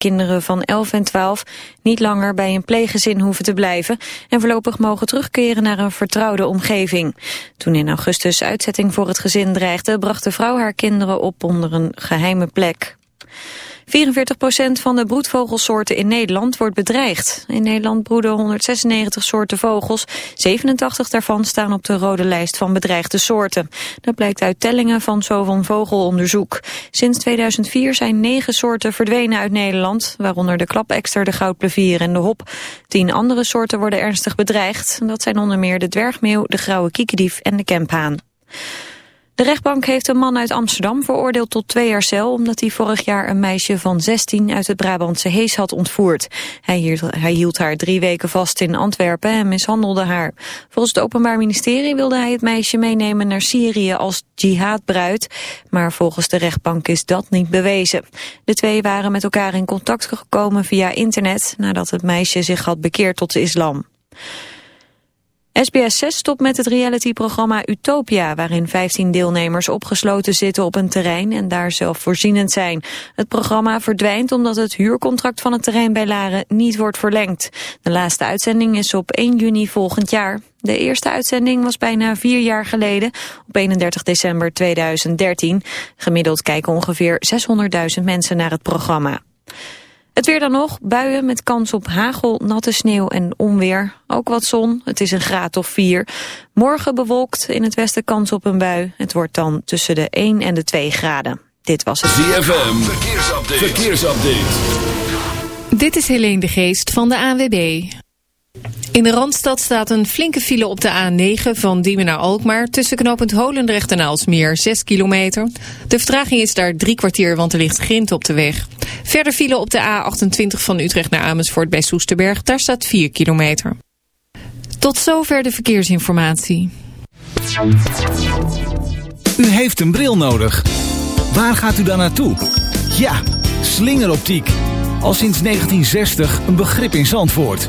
kinderen van 11 en 12 niet langer bij een pleeggezin hoeven te blijven en voorlopig mogen terugkeren naar een vertrouwde omgeving. Toen in augustus uitzetting voor het gezin dreigde, bracht de vrouw haar kinderen op onder een geheime plek. 44% van de broedvogelsoorten in Nederland wordt bedreigd. In Nederland broeden 196 soorten vogels. 87 daarvan staan op de rode lijst van bedreigde soorten. Dat blijkt uit tellingen van Zo van Vogelonderzoek. Sinds 2004 zijn negen soorten verdwenen uit Nederland, waaronder de klapekster, de goudplevier en de hop. Tien andere soorten worden ernstig bedreigd. Dat zijn onder meer de dwergmeeuw, de grauwe kiekendief en de kemphaan. De rechtbank heeft een man uit Amsterdam veroordeeld tot twee jaar cel... omdat hij vorig jaar een meisje van 16 uit het Brabantse Hees had ontvoerd. Hij hield, haar drie weken vast in Antwerpen en mishandelde haar. Volgens het Openbaar Ministerie wilde hij het meisje meenemen naar Syrië als jihadbruid. Maar volgens de rechtbank is dat niet bewezen. De twee waren met elkaar in contact gekomen via internet... nadat het meisje zich had bekeerd tot de islam. SBS 6 stopt met het realityprogramma Utopia... waarin 15 deelnemers opgesloten zitten op een terrein... en daar zelfvoorzienend zijn. Het programma verdwijnt omdat het huurcontract van het terrein bij Laren niet wordt verlengd. De laatste uitzending is op 1 juni volgend jaar. De eerste uitzending was bijna vier jaar geleden, op 31 december 2013. Gemiddeld kijken ongeveer 600.000 mensen naar het programma. Het weer dan nog, buien met kans op hagel, natte sneeuw en onweer. Ook wat zon, het is een graad of 4. Morgen bewolkt, in het westen kans op een bui. Het wordt dan tussen de 1 en de 2 graden. Dit was het. ZFM, verkeersupdate. verkeersupdate. Dit is Helene de Geest van de ANWB. In de Randstad staat een flinke file op de A9 van Diemen naar Alkmaar... tussen knooppunt Holendrecht en Aalsmeer, 6 kilometer. De vertraging is daar drie kwartier, want er ligt grind op de weg. Verder file op de A28 van Utrecht naar Amersfoort bij Soesterberg. Daar staat 4 kilometer. Tot zover de verkeersinformatie. U heeft een bril nodig. Waar gaat u dan naartoe? Ja, slingeroptiek. Al sinds 1960 een begrip in Zandvoort.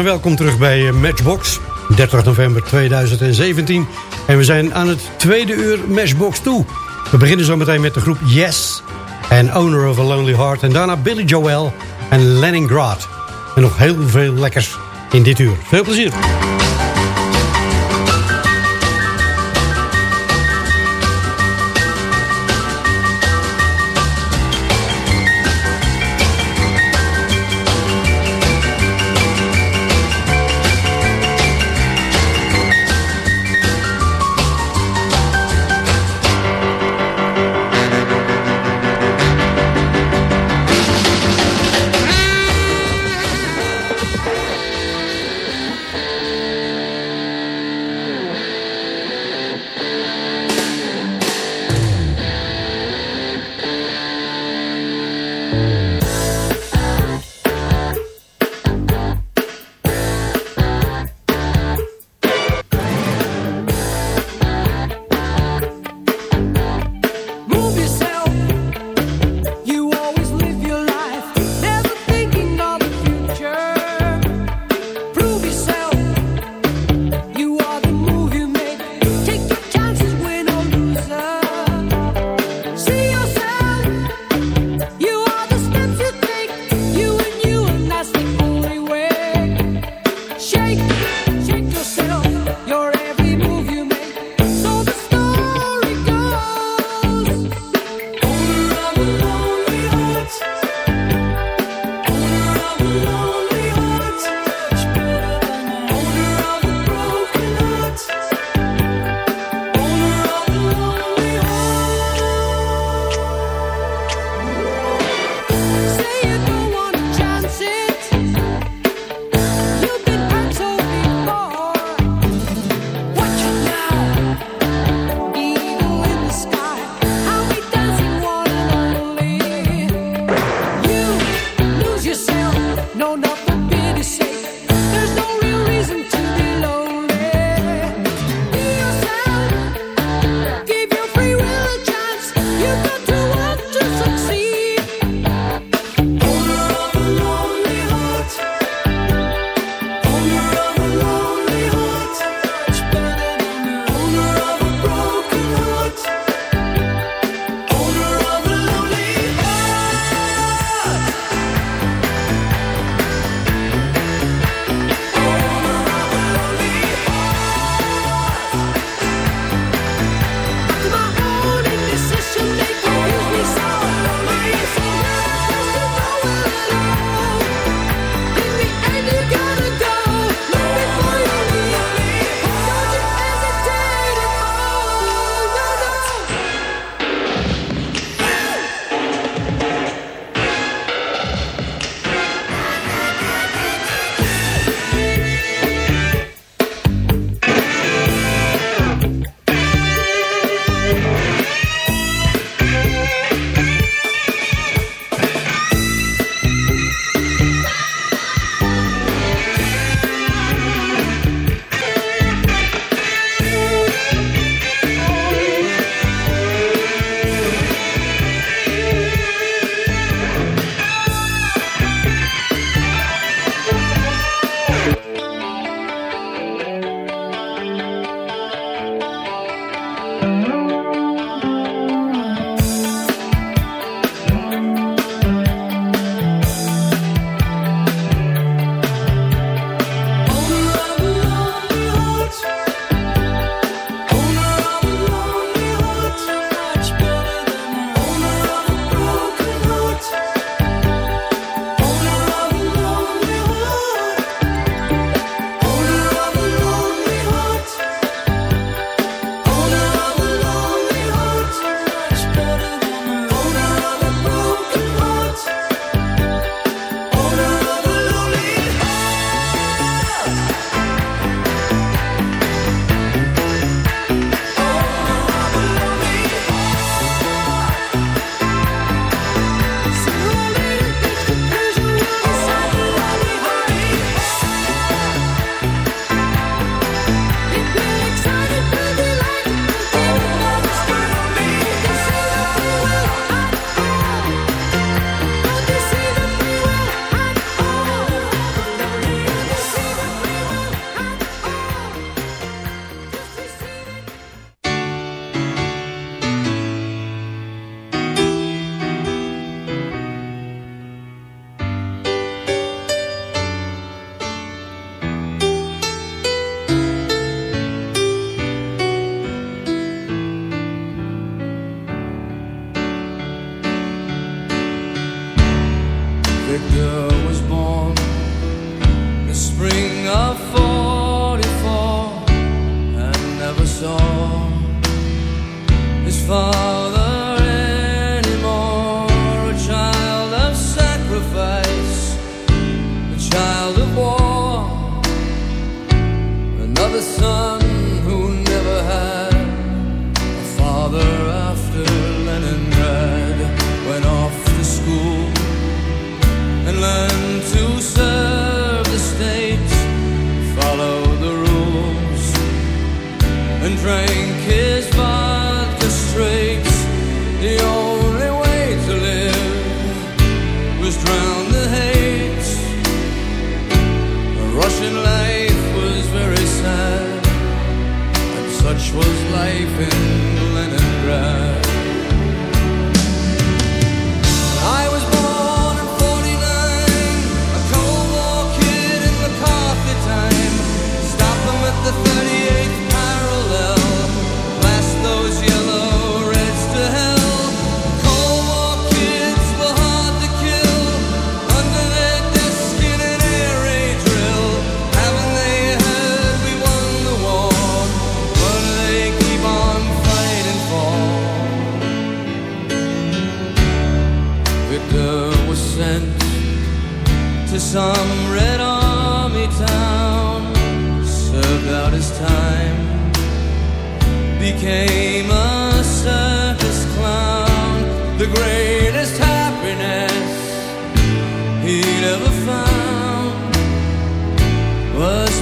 en welkom terug bij eh, Matchbox. 30 november 2017. En we zijn aan het tweede uur Matchbox toe. We beginnen zo meteen met de groep Yes en Owner of a Lonely Heart. En daarna Billy Joel en Leningrad. En nog heel veel lekkers in dit uur. Veel plezier.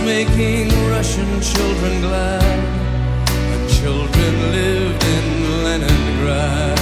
making Russian children glad. and children lived in Leningrad.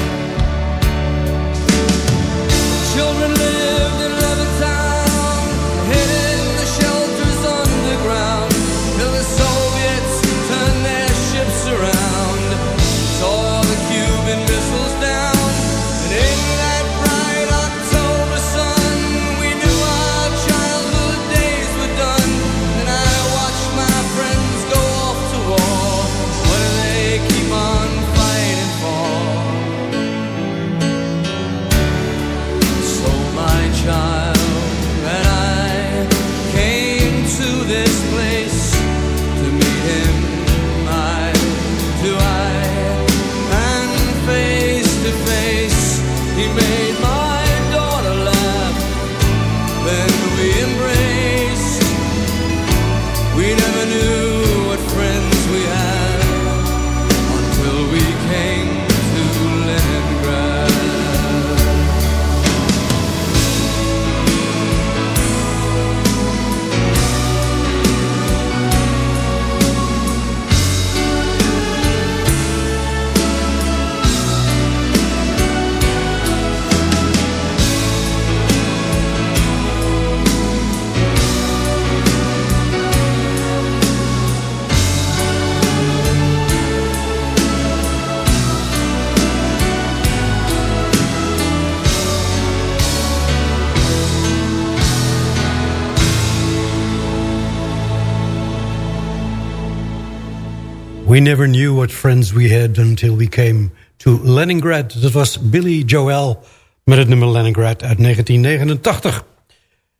We never knew what friends we had until we came to Leningrad. Dat was Billy Joel met het nummer Leningrad uit 1989.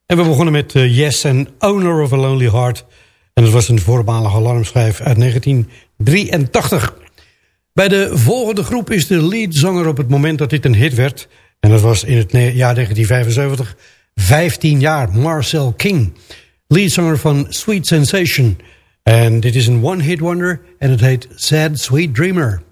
En we begonnen met uh, Yes and Owner of a Lonely Heart. En dat was een voormalige alarmschijf uit 1983. Bij de volgende groep is de leadzanger op het moment dat dit een hit werd. En dat was in het jaar 1975. 15 jaar, Marcel King. Leadzanger van Sweet Sensation... En dit is een one-hit wonder en het heet Sad Sweet Dreamer.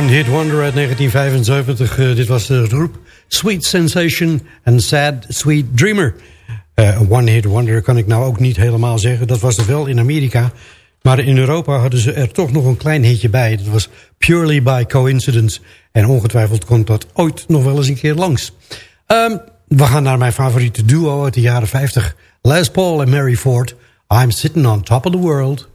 One Hit Wonder uit 1975. Uh, dit was de groep Sweet Sensation en Sad Sweet Dreamer. Uh, One Hit Wonder kan ik nou ook niet helemaal zeggen. Dat was er wel in Amerika. Maar in Europa hadden ze er toch nog een klein hitje bij. Dat was Purely by Coincidence. En ongetwijfeld komt dat ooit nog wel eens een keer langs. Um, we gaan naar mijn favoriete duo uit de jaren 50. Les Paul en Mary Ford. I'm sitting on top of the world.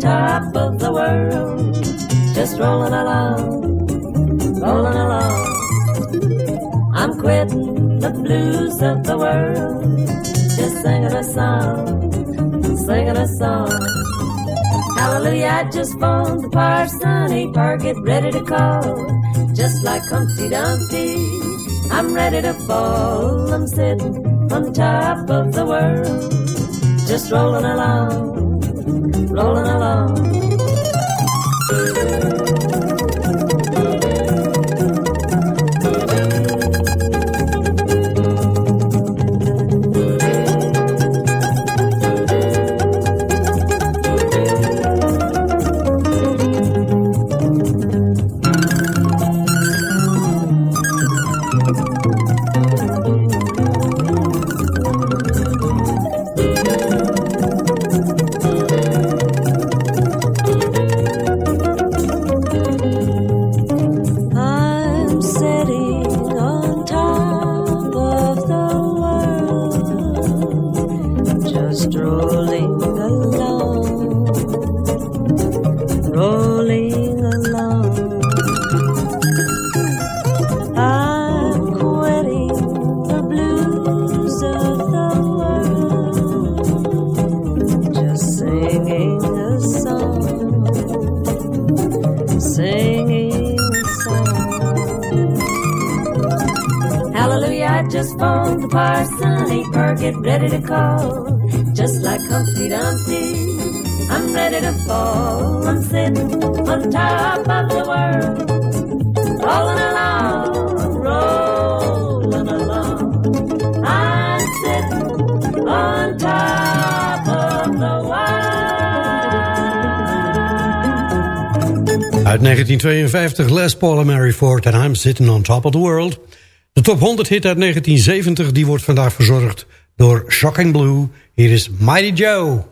Top of the world, just rolling along, rolling along. I'm quitting the blues of the world, just singing a song, singing a song. Hallelujah, I just phoned the parson, he par get ready to call. Just like Humpty Dumpty, I'm ready to fall. I'm sitting on top of the world, just rolling along, rolling along. Uit 1952 Les Paul en Mary Ford en I'm Sitting on Top of the World. De top 100 hit uit 1970 die wordt vandaag verzorgd door Shocking Blue. Hier is Mighty Joe.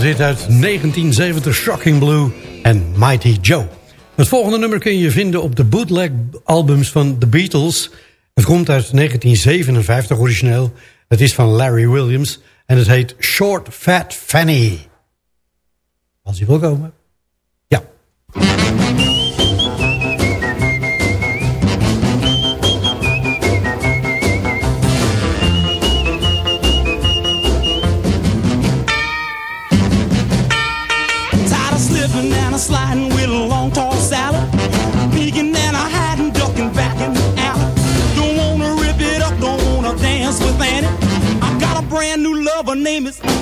Top 100 hit uit 1970 Shocking Blue en Mighty Joe. Het volgende nummer kun je vinden op de bootleg albums van The Beatles. Het komt uit 1957 origineel. Het is van Larry Williams en het heet Short Fat Fanny. Als hij wil komen. Ja.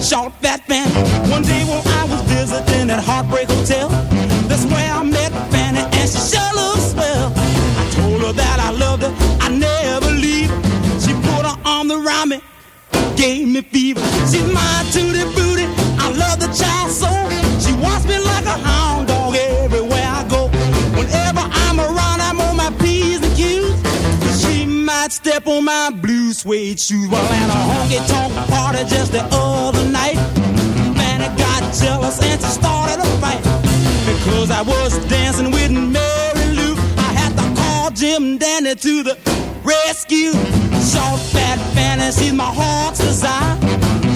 Short Fat Fanny. One day when I was visiting at Heartbreak Hotel, that's where I met Fanny, and she sure looks swell. I told her that I loved her, I never leave. She put her arm around me, gave me fever. She's my tutti step on my blue suede shoes while at a honky tonk party just the other night. I got jealous and she started a fight because I was dancing with Mary Lou. I had to call Jim Danny to the rescue. Short fat fantasy, my heart's desire.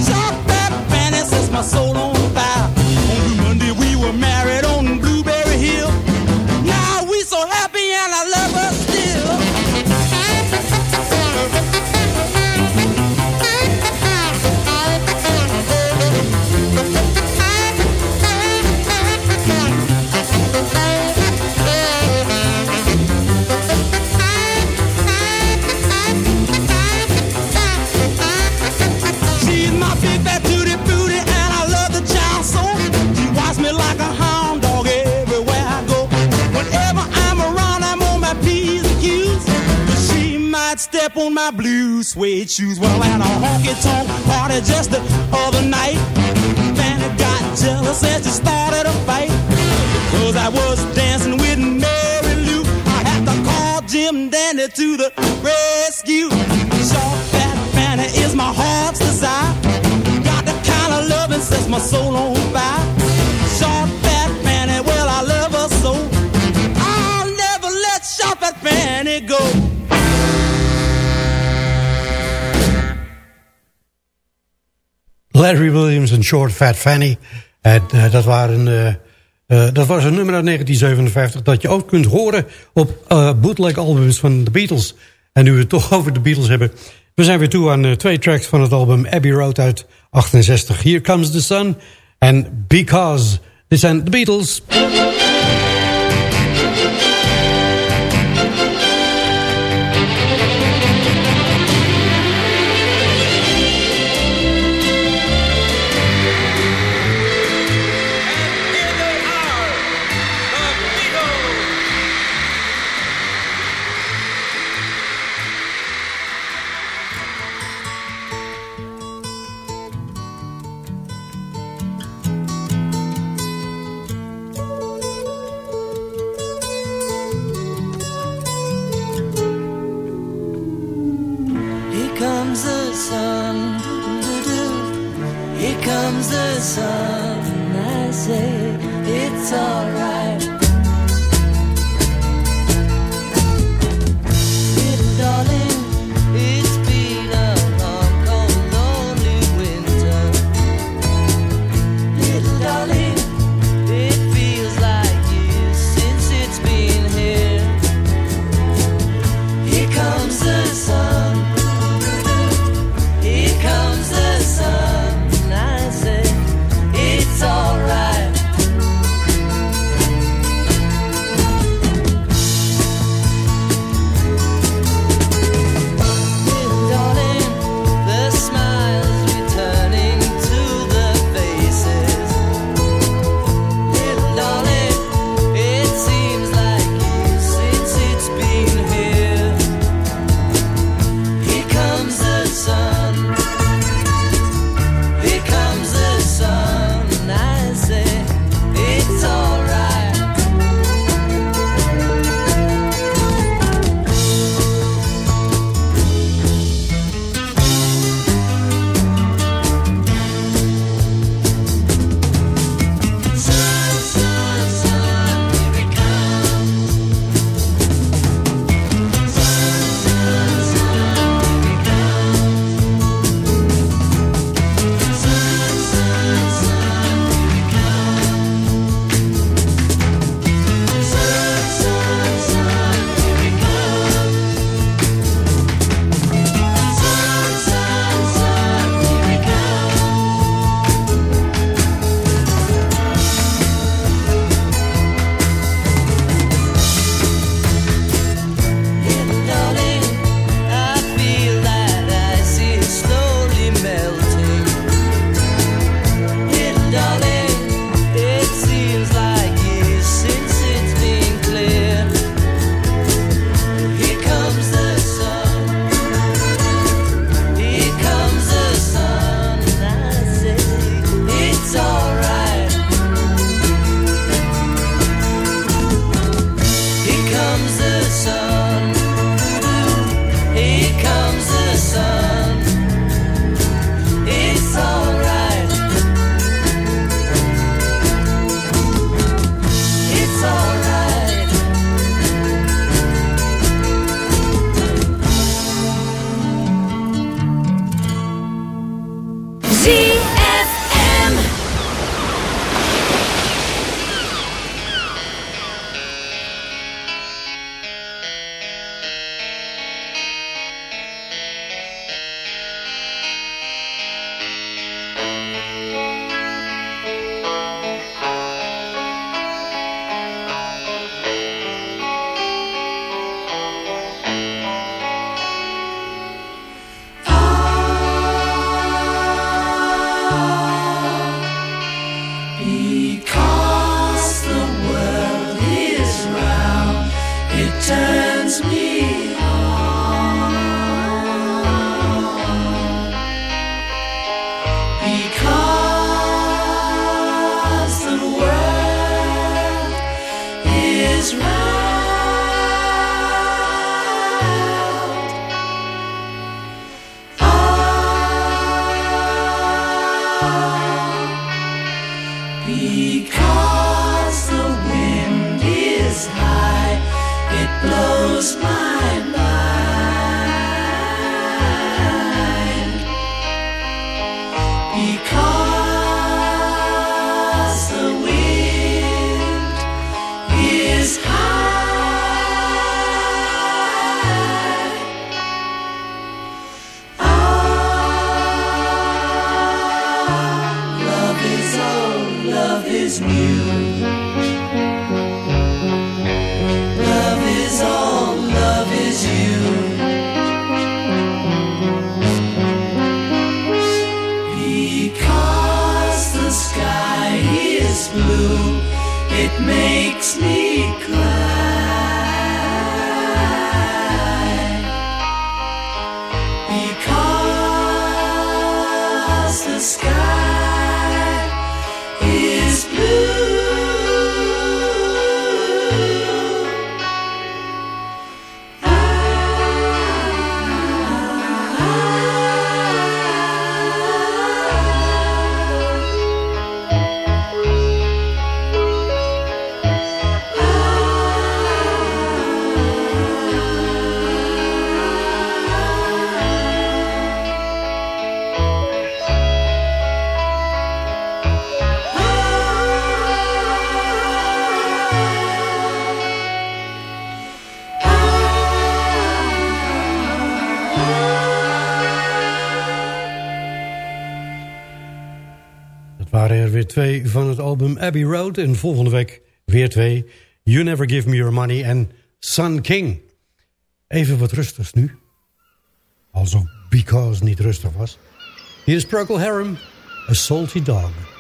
Suede shoes. Well, at a honky tonk party just the other night, Fanny got jealous and she started a fight. Because I was dancing with Mary Lou, I had to call Jim Dandy to the rescue. Short fat Fanny is my heart's desire. Got the kind of loving sets my soul on Short Fat Fanny. En, uh, dat, uh, uh, dat was een nummer uit 1957 dat je ook kunt horen op bootleg albums van de Beatles. En nu we het toch over de Beatles hebben... we zijn weer toe aan twee tracks van het album Abbey Road uit 68. Here Comes the Sun en Because. Dit zijn de Beatles... me. twee van het album Abbey Road. En volgende week weer twee. You Never Give Me Your Money en Sun King. Even wat rustigs nu. also Because niet rustig was. Hier is Procol Harum, A Salty Dog.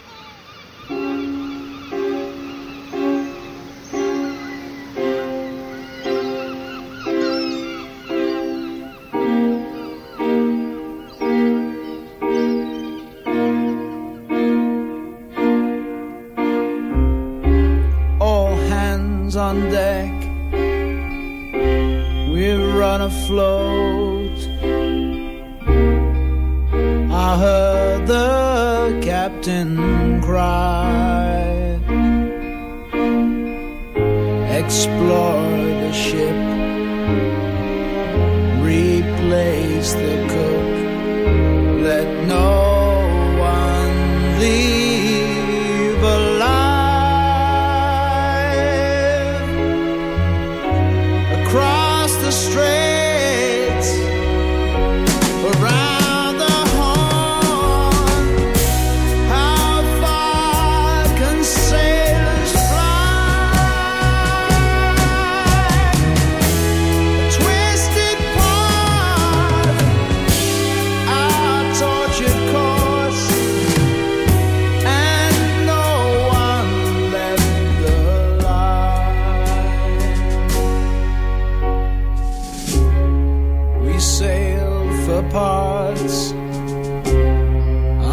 other parts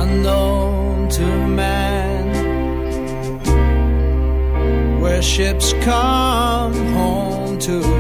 unknown to man, where ships come home to.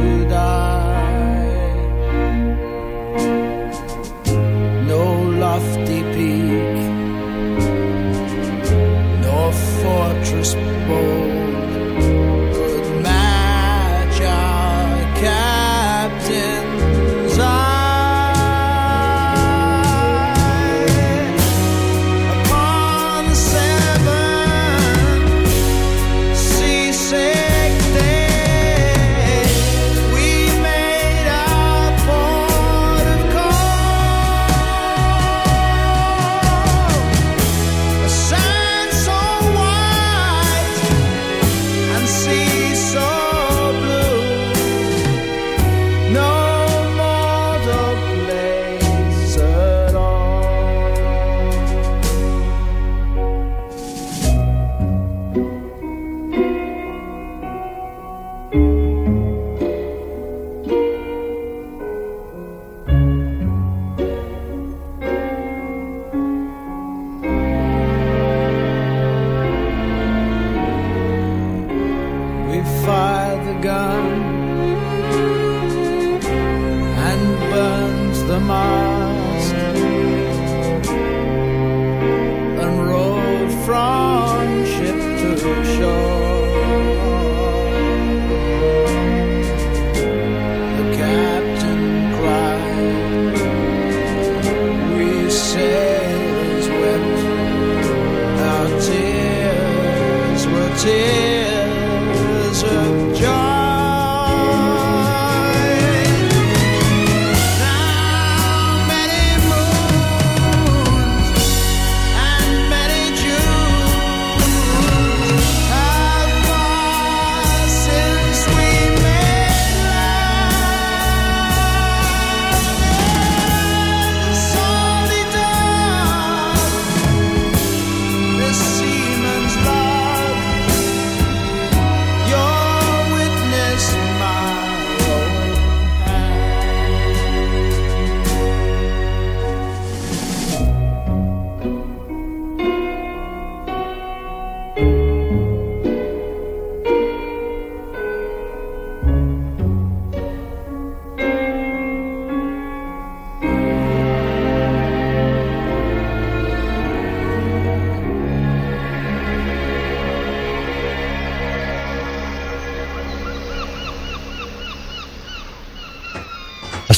você.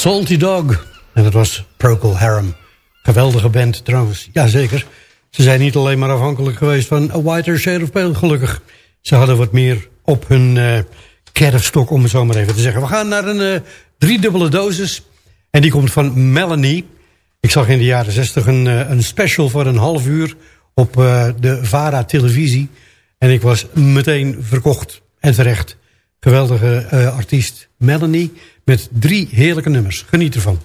Salty Dog. En dat was Procol Harum. Geweldige band trouwens, jazeker. Ze zijn niet alleen maar afhankelijk geweest van A Whiter Shade of Pale, gelukkig. Ze hadden wat meer op hun uh, kerfstok, om het zo maar even te zeggen. We gaan naar een uh, driedubbele dosis. En die komt van Melanie. Ik zag in de jaren zestig een, eh, een special voor een half uur op de VARA televisie. En ik was meteen verkocht en terecht. Geweldige artiest Melanie met drie heerlijke nummers. Geniet ervan.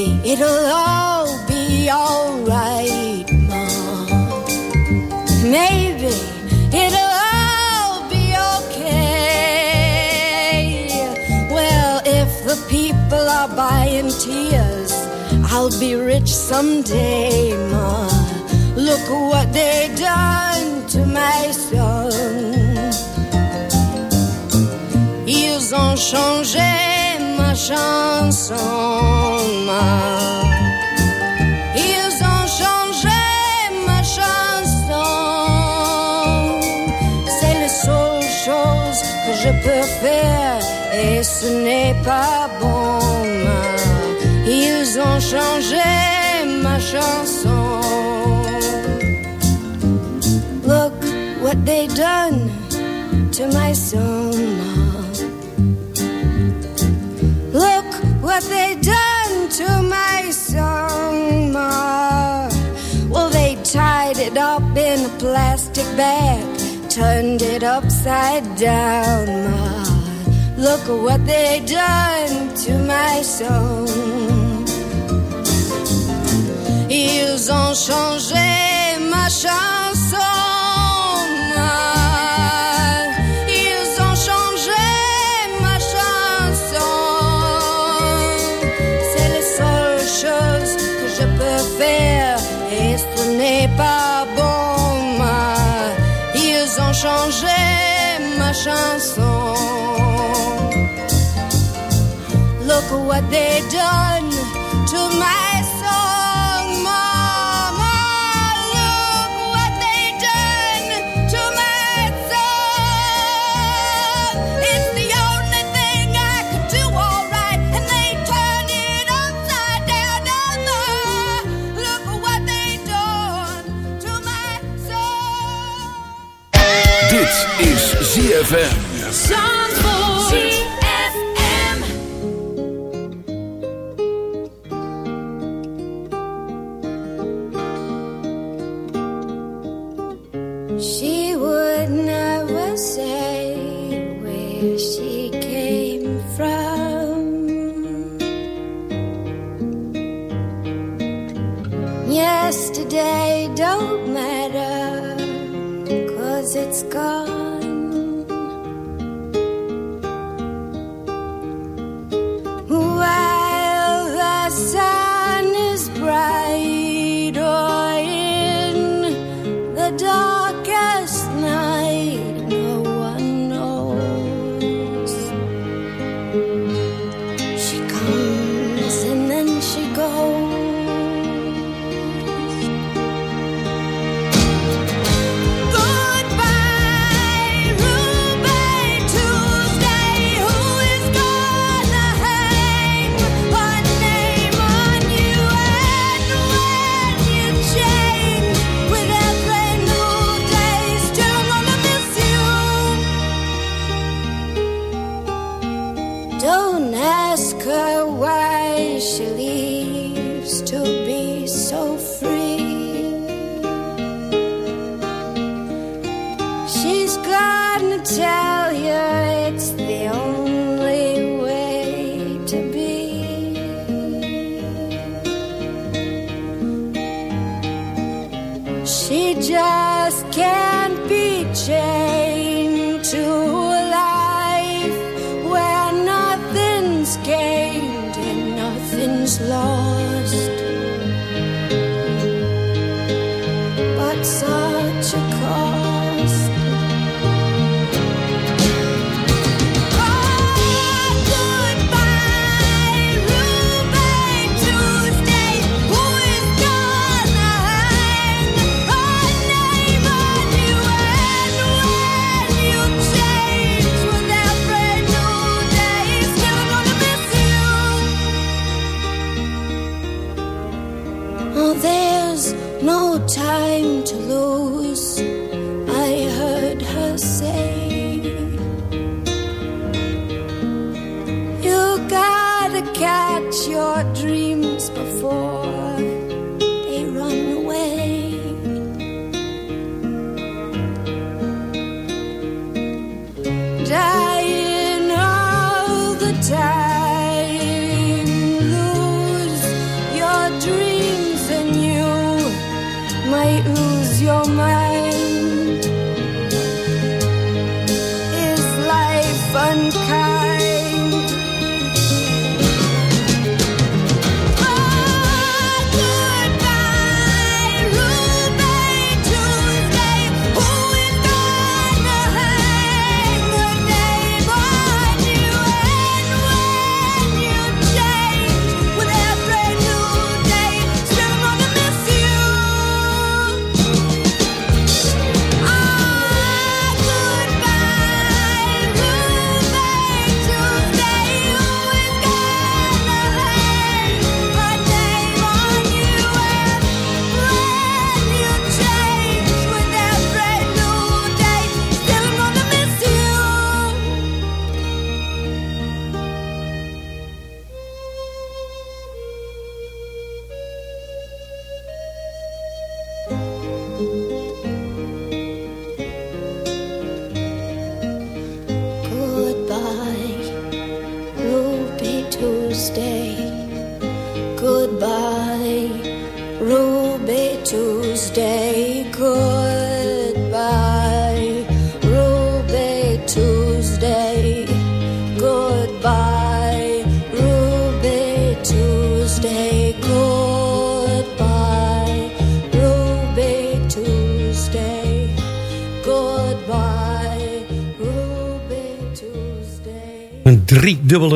baby, it'll all be alright, Mom. Maybe it'll all be okay. Well, if the people are buying tears, I'll be rich someday, Ma. Look what they done to my son. Ils ont changé. ma chanson Ils ont changé ma chanson C'est la seule chose que je peux faire Et ce n'est pas bon Ils ont changé ma chanson Look what they done to my song what they done to my song, Ma. Well, they tied it up in a plastic bag, turned it upside down, Ma. Look at what they done to my song. Ils ont changé ma chanson. chanson. Look what they done to my ZFM. away, she leaves too.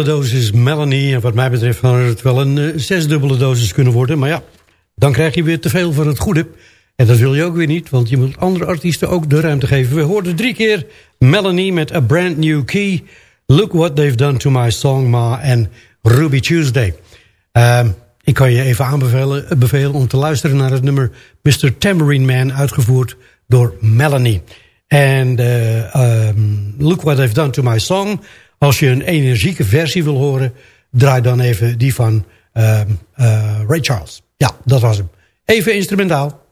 Dosis Melanie. En wat mij betreft had het wel een eh, zesdubbele dosis kunnen worden. Maar ja, dan krijg je weer te veel van het goede. En dat wil je ook weer niet, want je moet andere artiesten ook de ruimte geven. We hoorden drie keer Melanie met A Brand New Key. Look What They've Done To My Song Ma en Ruby Tuesday. Ehm, ik kan je even aanbevelen eh, bevelen om te luisteren naar het nummer Mr. Tambourine Man... uitgevoerd door Melanie. En eh, ehm, Look What They've Done To My Song... als je een energieke versie wil horen... draai dan even die van ehm, eh, Ray Charles. Ja, dat was hem. Even instrumentaal.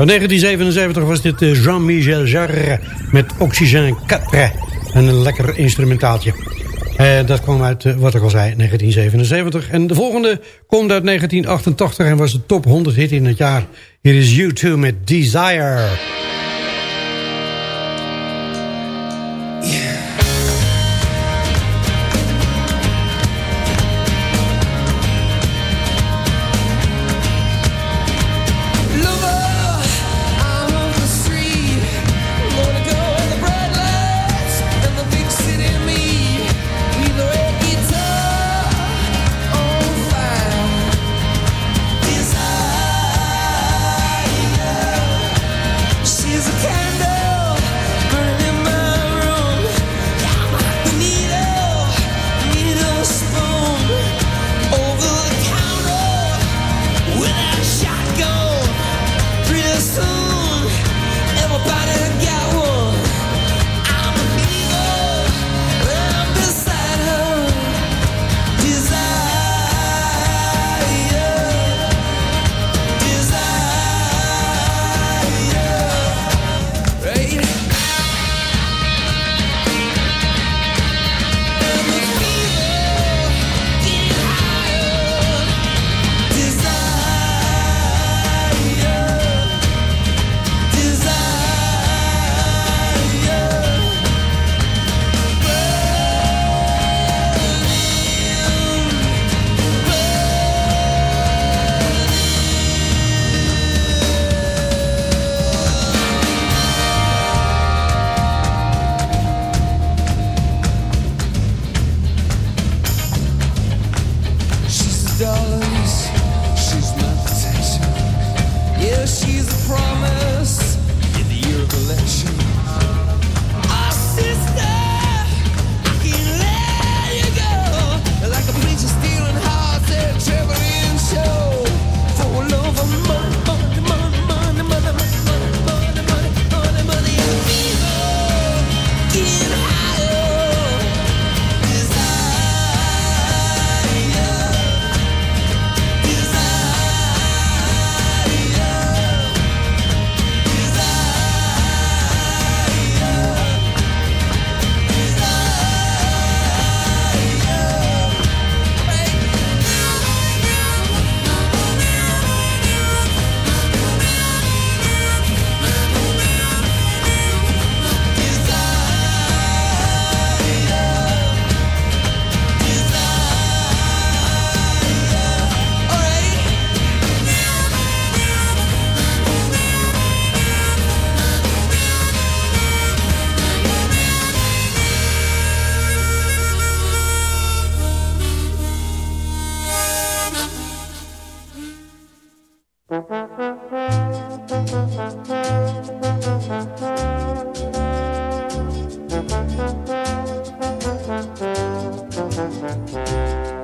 Van 1977 was dit eh, Jean-Michel Jarre met Oxygène 4. Een lekker instrumentaaltje. Eh, dat kwam uit, eh, wat ik al zei, 1977. En de volgende komt uit 1988 en was de top 100 hit in het jaar. Hier is U2 met Desire.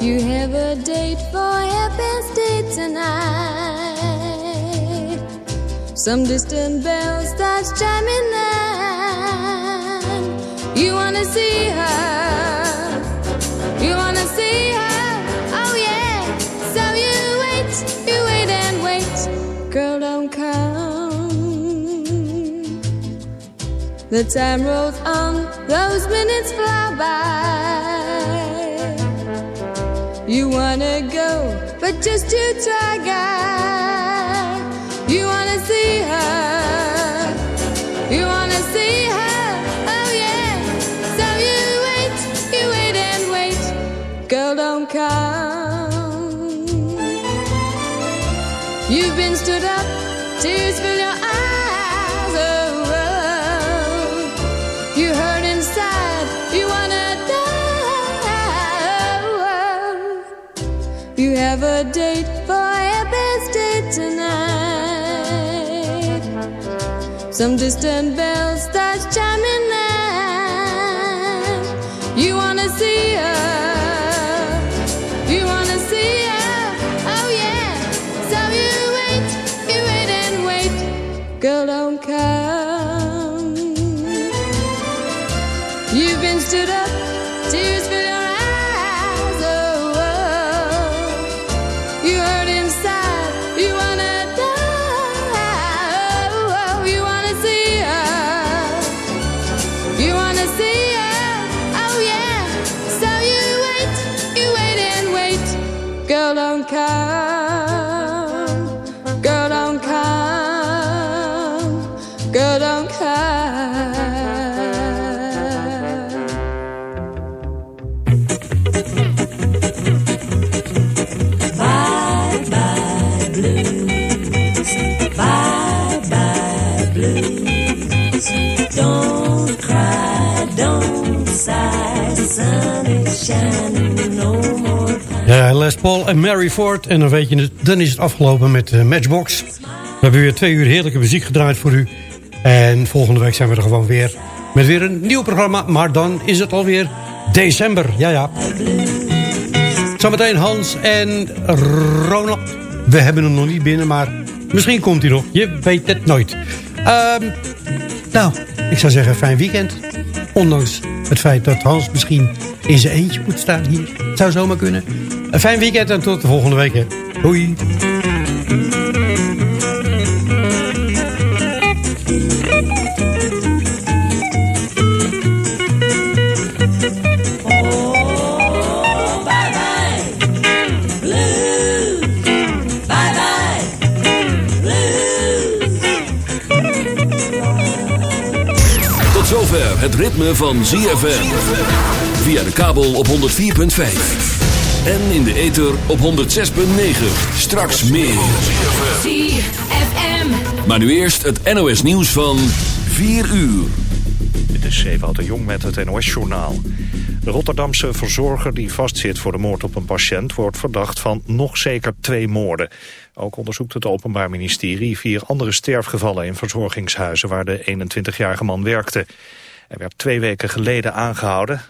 You have a date for a birthday tonight. Some distant bell starts chiming in. You wanna see her. You wanna see her. Oh yeah. So you wait, you wait and wait. Girl, don't come. The time rolls on, those minutes fly by. You wanna go, but just to try, guy. You wanna see her. You wanna see her. Oh yeah. So you wait, you wait and wait. Girl, don't come. You've been stood up, tears fill your have a date for a birthday tonight. Some distant bell Ja, Les Paul en Mary Ford. En dan weet je het, dan is het afgelopen met eh, Matchbox. We hebben weer twee uur heerlijke muziek gedraaid voor u. En volgende week zijn we er gewoon weer met weer een nieuw programma. Maar dan is het alweer december. Ja, ja. Zometeen Hans en Ronald. We hebben hem nog niet binnen, maar misschien komt hij nog. Je weet het nooit. Ehm, nou, ik zou zeggen fijn weekend. Ondanks het feit dat Hans misschien in zijn eentje moet staan hier. Het zou zomaar kunnen. Een fijn weekend en tot de volgende week. Hè. Doei. Het ritme van ZFM. Via de kabel op 104.5. En in de ether op 106.9. Straks meer. ZFM. Maar nu eerst het NOS nieuws van 4 uur. Dit is Ewout de Jong met het NOS-journaal. De Rotterdamse verzorger die vastzit voor de moord op een patiënt... wordt verdacht van nog zeker twee moorden. Ook onderzoekt het Openbaar Ministerie vier andere sterfgevallen... in verzorgingshuizen waar de 21-jarige man werkte. Hij werd twee weken geleden aangehouden.